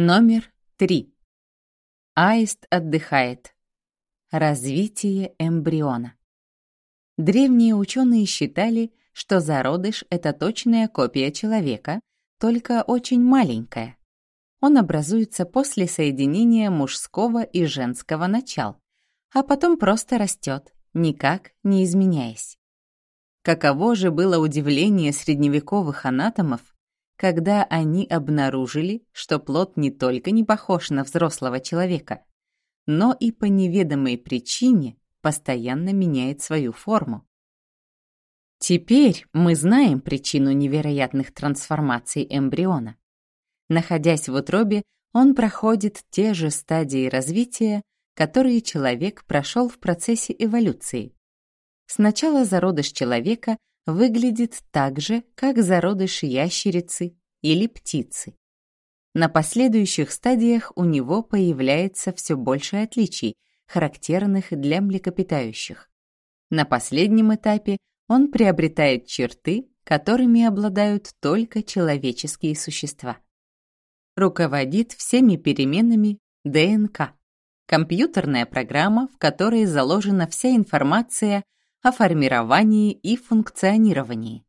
Номер 3. Аист отдыхает. Развитие эмбриона. Древние ученые считали, что зародыш — это точная копия человека, только очень маленькая. Он образуется после соединения мужского и женского начал, а потом просто растет, никак не изменяясь. Каково же было удивление средневековых анатомов, когда они обнаружили, что плод не только не похож на взрослого человека, но и по неведомой причине постоянно меняет свою форму. Теперь мы знаем причину невероятных трансформаций эмбриона. Находясь в утробе, он проходит те же стадии развития, которые человек прошел в процессе эволюции. Сначала зародыш человека выглядит так же, как зародыш ящерицы или птицы. На последующих стадиях у него появляется все больше отличий, характерных для млекопитающих. На последнем этапе он приобретает черты, которыми обладают только человеческие существа. Руководит всеми переменами ДНК, компьютерная программа, в которой заложена вся информация о формировании и функционировании.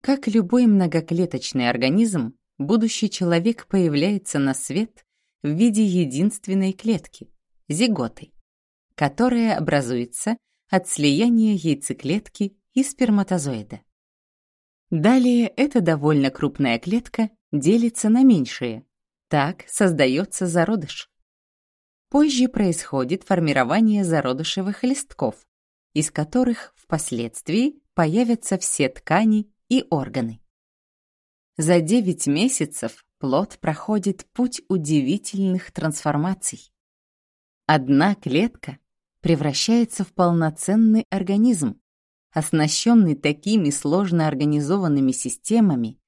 Как любой многоклеточный организм, будущий человек появляется на свет в виде единственной клетки – зиготы, которая образуется от слияния яйцеклетки и сперматозоида. Далее эта довольно крупная клетка делится на меньшие. Так создается зародыш. Позже происходит формирование зародышевых листков, из которых впоследствии появятся все ткани и органы. За 9 месяцев плод проходит путь удивительных трансформаций. Одна клетка превращается в полноценный организм, оснащенный такими сложно организованными системами,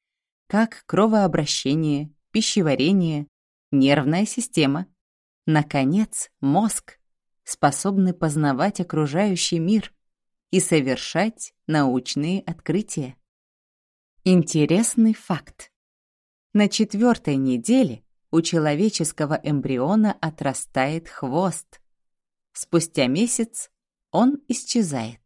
как кровообращение, пищеварение, нервная система, наконец, мозг, способны познавать окружающий мир и совершать научные открытия. Интересный факт. На четвертой неделе у человеческого эмбриона отрастает хвост. Спустя месяц он исчезает.